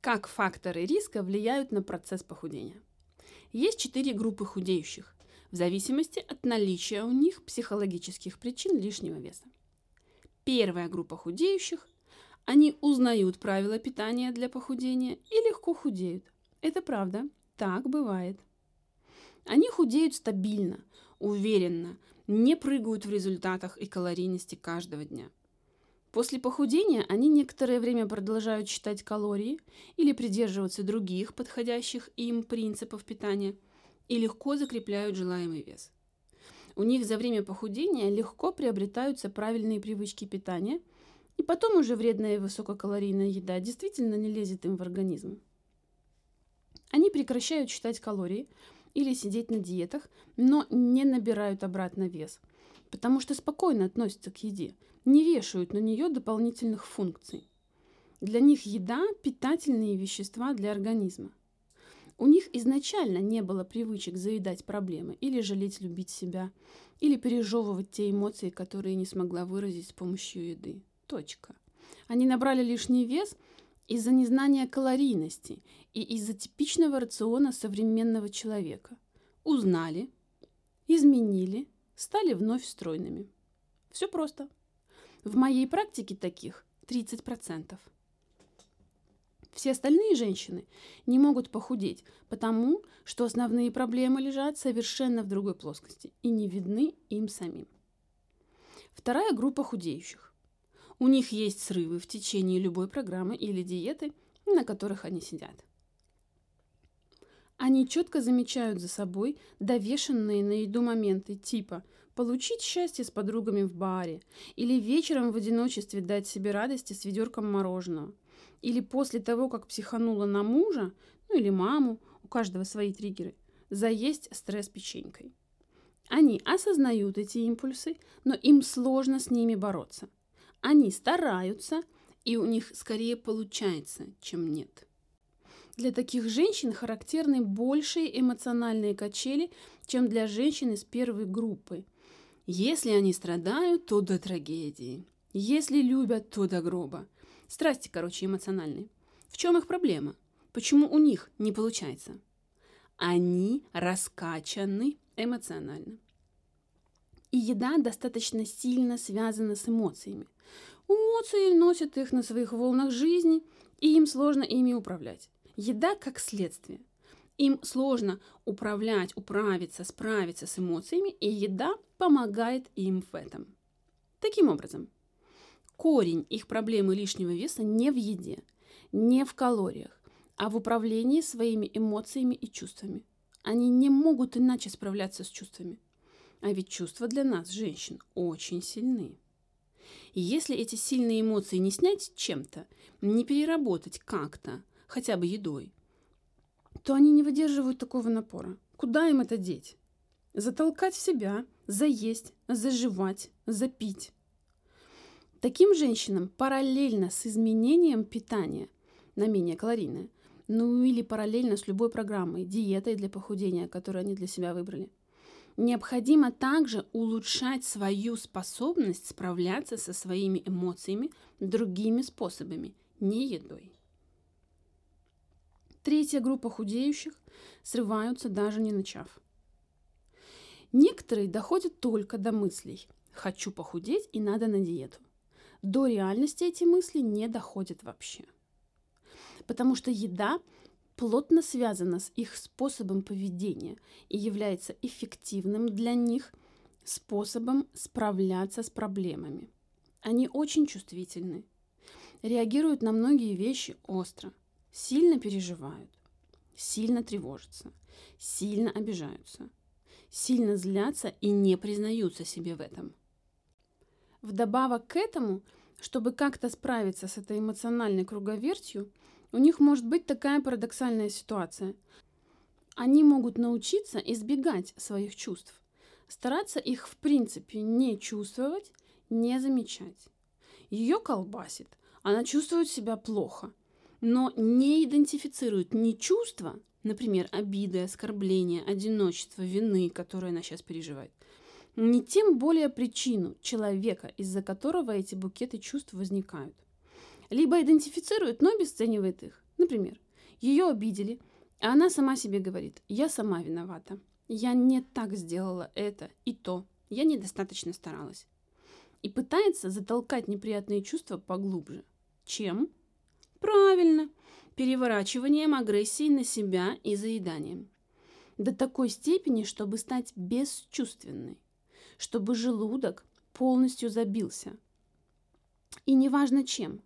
Как факторы риска влияют на процесс похудения? Есть четыре группы худеющих, в зависимости от наличия у них психологических причин лишнего веса. Первая группа худеющих – они узнают правила питания для похудения и легко худеют. Это правда, так бывает. Они худеют стабильно, уверенно, не прыгают в результатах и калорийности каждого дня – После похудения они некоторое время продолжают считать калории или придерживаться других подходящих им принципов питания и легко закрепляют желаемый вес. У них за время похудения легко приобретаются правильные привычки питания, и потом уже вредная высококалорийная еда действительно не лезет им в организм. Они прекращают считать калории или сидеть на диетах, но не набирают обратно вес, потому что спокойно относятся к еде – не вешают на нее дополнительных функций. Для них еда – питательные вещества для организма. У них изначально не было привычек заедать проблемы или жалеть любить себя, или пережевывать те эмоции, которые не смогла выразить с помощью еды. Точка. Они набрали лишний вес из-за незнания калорийности и из-за типичного рациона современного человека. Узнали, изменили, стали вновь стройными. Все просто. В моей практике таких 30%. Все остальные женщины не могут похудеть, потому что основные проблемы лежат совершенно в другой плоскости и не видны им самим. Вторая группа худеющих. У них есть срывы в течение любой программы или диеты, на которых они сидят. Они четко замечают за собой довешенные на еду моменты типа получить счастье с подругами в баре, или вечером в одиночестве дать себе радости с ведерком мороженого, или после того, как психанула на мужа, ну или маму, у каждого свои триггеры, заесть стресс печенькой. Они осознают эти импульсы, но им сложно с ними бороться. Они стараются, и у них скорее получается, чем нет. Для таких женщин характерны большие эмоциональные качели, чем для женщин из первой группы. Если они страдают, то до трагедии. Если любят, то до гроба. Страсти, короче, эмоциональные. В чем их проблема? Почему у них не получается? Они раскачаны эмоционально. И еда достаточно сильно связана с эмоциями. Эмоции носят их на своих волнах жизни, и им сложно ими управлять. Еда как следствие. Им сложно управлять, управиться, справиться с эмоциями, и еда помогает им в этом. Таким образом, корень их проблемы лишнего веса не в еде, не в калориях, а в управлении своими эмоциями и чувствами. Они не могут иначе справляться с чувствами. А ведь чувства для нас, женщин, очень сильны. И если эти сильные эмоции не снять чем-то, не переработать как-то, хотя бы едой, то они не выдерживают такого напора. Куда им это деть? Затолкать в себя, заесть, заживать, запить. Таким женщинам параллельно с изменением питания на менее калорийное, ну или параллельно с любой программой, диетой для похудения, которую они для себя выбрали, необходимо также улучшать свою способность справляться со своими эмоциями другими способами, не едой. Третья группа худеющих срываются даже не начав. Некоторые доходят только до мыслей «хочу похудеть и надо на диету». До реальности эти мысли не доходят вообще. Потому что еда плотно связана с их способом поведения и является эффективным для них способом справляться с проблемами. Они очень чувствительны, реагируют на многие вещи остро, сильно переживают, сильно тревожатся, сильно обижаются, сильно злятся и не признаются себе в этом. Вдобавок к этому, чтобы как-то справиться с этой эмоциональной круговертью, у них может быть такая парадоксальная ситуация. Они могут научиться избегать своих чувств, стараться их в принципе не чувствовать, не замечать. Ее колбасит, она чувствует себя плохо – но не идентифицирует ни чувства, например, обиды, оскорбления, одиночества, вины, которые она сейчас переживает, ни тем более причину человека, из-за которого эти букеты чувств возникают. Либо идентифицирует, но обесценивает их. Например, ее обидели, а она сама себе говорит, я сама виновата. Я не так сделала это и то. Я недостаточно старалась. И пытается затолкать неприятные чувства поглубже. Чем? Правильно, переворачиванием агрессии на себя и заеданием. До такой степени, чтобы стать бесчувственной, чтобы желудок полностью забился. И неважно чем,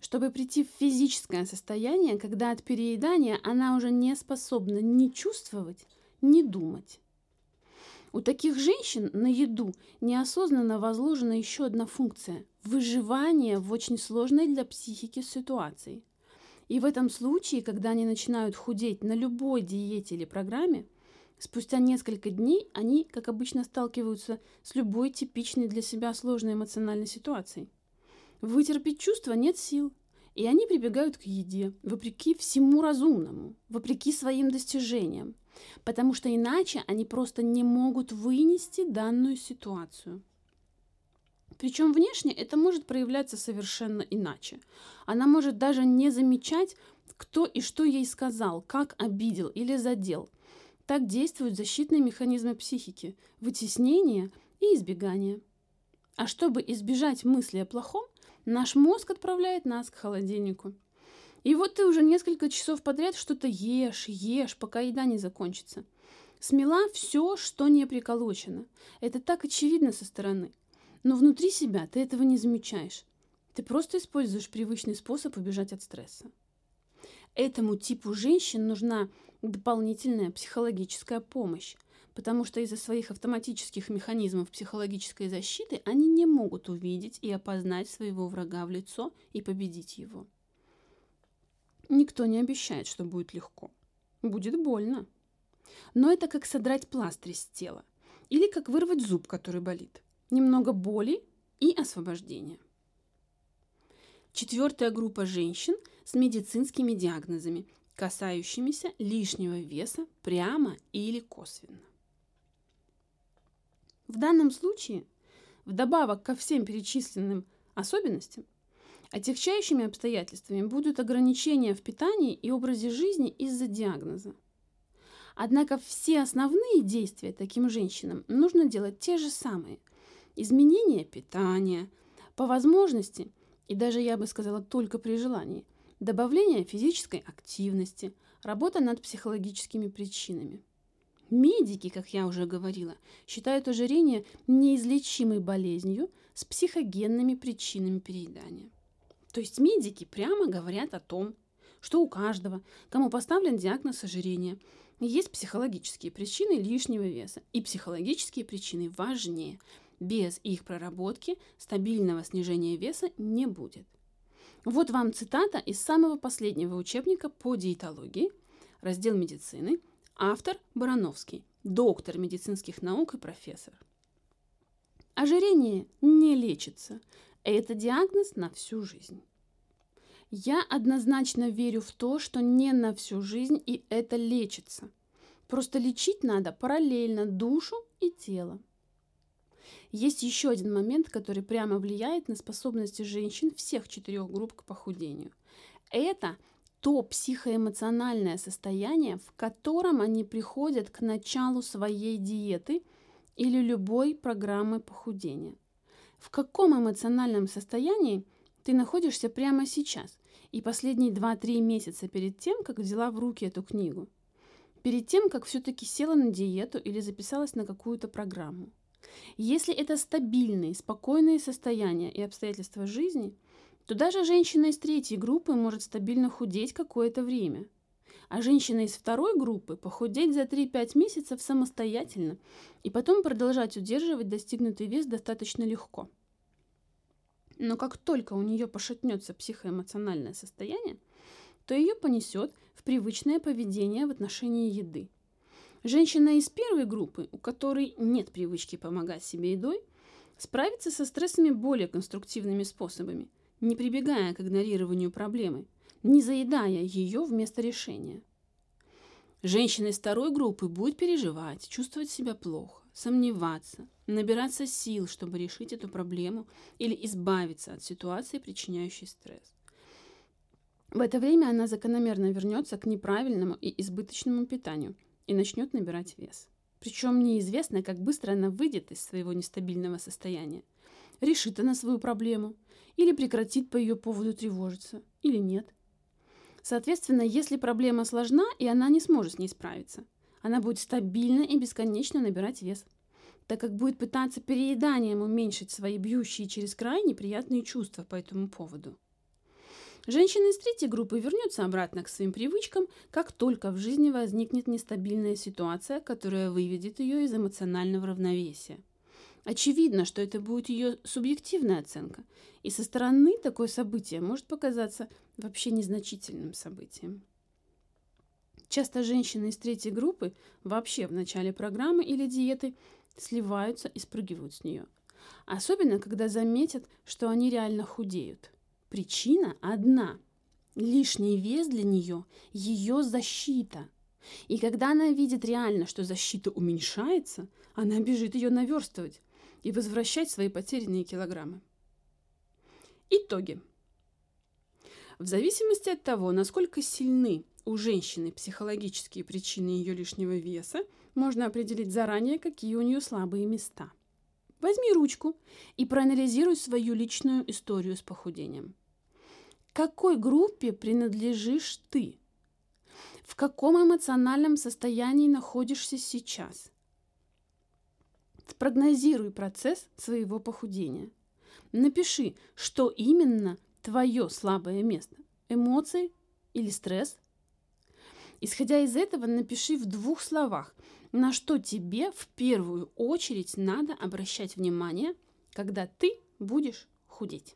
чтобы прийти в физическое состояние, когда от переедания она уже не способна ни чувствовать, ни думать. У таких женщин на еду неосознанно возложена еще одна функция – выживание в очень сложной для психики ситуации. И в этом случае, когда они начинают худеть на любой диете или программе, спустя несколько дней они, как обычно, сталкиваются с любой типичной для себя сложной эмоциональной ситуацией. Вытерпеть чувства нет сил, и они прибегают к еде, вопреки всему разумному, вопреки своим достижениям, потому что иначе они просто не могут вынести данную ситуацию. Причем внешне это может проявляться совершенно иначе. Она может даже не замечать, кто и что ей сказал, как обидел или задел. Так действуют защитные механизмы психики – вытеснение и избегание. А чтобы избежать мысли о плохом, Наш мозг отправляет нас к холодильнику. И вот ты уже несколько часов подряд что-то ешь, ешь, пока еда не закончится. Смела все, что не приколочено. Это так очевидно со стороны. Но внутри себя ты этого не замечаешь. Ты просто используешь привычный способ убежать от стресса. Этому типу женщин нужна дополнительная психологическая помощь, потому что из-за своих автоматических механизмов психологической защиты они не могут увидеть и опознать своего врага в лицо и победить его. Никто не обещает, что будет легко. Будет больно. Но это как содрать пластырь с тела или как вырвать зуб, который болит. Немного боли и освобождения. Четвертая группа женщин с медицинскими диагнозами, касающимися лишнего веса прямо или косвенно. В данном случае, вдобавок ко всем перечисленным особенностям, отягчающими обстоятельствами будут ограничения в питании и образе жизни из-за диагноза. Однако все основные действия таким женщинам нужно делать те же самые. Изменение питания, по возможности, и даже я бы сказала только при желании, добавление физической активности, работа над психологическими причинами – Медики, как я уже говорила, считают ожирение неизлечимой болезнью с психогенными причинами переедания. То есть медики прямо говорят о том, что у каждого, кому поставлен диагноз ожирения, есть психологические причины лишнего веса. И психологические причины важнее. Без их проработки стабильного снижения веса не будет. Вот вам цитата из самого последнего учебника по диетологии, раздел медицины – Автор Барановский, доктор медицинских наук и профессор. Ожирение не лечится. Это диагноз на всю жизнь. Я однозначно верю в то, что не на всю жизнь и это лечится. Просто лечить надо параллельно душу и тело. Есть еще один момент, который прямо влияет на способности женщин всех четырех групп к похудению. Это то психоэмоциональное состояние, в котором они приходят к началу своей диеты или любой программы похудения. В каком эмоциональном состоянии ты находишься прямо сейчас и последние 2-3 месяца перед тем, как взяла в руки эту книгу? Перед тем, как все-таки села на диету или записалась на какую-то программу. Если это стабильные, спокойные состояния и обстоятельства жизни – то даже женщина из третьей группы может стабильно худеть какое-то время. А женщина из второй группы похудеть за 3-5 месяцев самостоятельно и потом продолжать удерживать достигнутый вес достаточно легко. Но как только у нее пошатнется психоэмоциональное состояние, то ее понесет в привычное поведение в отношении еды. Женщина из первой группы, у которой нет привычки помогать себе едой, справится со стрессами более конструктивными способами – не прибегая к игнорированию проблемы, не заедая ее вместо решения. Женщина из второй группы будет переживать, чувствовать себя плохо, сомневаться, набираться сил, чтобы решить эту проблему или избавиться от ситуации, причиняющей стресс. В это время она закономерно вернется к неправильному и избыточному питанию и начнет набирать вес. Причем неизвестно, как быстро она выйдет из своего нестабильного состояния. Решит она свою проблему, или прекратит по ее поводу тревожиться, или нет. Соответственно, если проблема сложна, и она не сможет с ней справиться, она будет стабильно и бесконечно набирать вес, так как будет пытаться перееданием уменьшить свои бьющие через край неприятные чувства по этому поводу. Женщина из третьей группы вернется обратно к своим привычкам, как только в жизни возникнет нестабильная ситуация, которая выведет ее из эмоционального равновесия. Очевидно, что это будет ее субъективная оценка, и со стороны такое событие может показаться вообще незначительным событием. Часто женщины из третьей группы вообще в начале программы или диеты сливаются и спрыгивают с нее. Особенно, когда заметят, что они реально худеют. Причина одна. Лишний вес для нее – ее защита. И когда она видит реально, что защита уменьшается, она бежит ее наверстывать и возвращать свои потерянные килограммы. Итоги. В зависимости от того, насколько сильны у женщины психологические причины ее лишнего веса, можно определить заранее, какие у нее слабые места. Возьми ручку и проанализируй свою личную историю с похудением – какой группе принадлежишь ты? В каком эмоциональном состоянии находишься сейчас? Спрогнозируй процесс своего похудения. Напиши, что именно твое слабое место. Эмоции или стресс? Исходя из этого, напиши в двух словах, на что тебе в первую очередь надо обращать внимание, когда ты будешь худеть.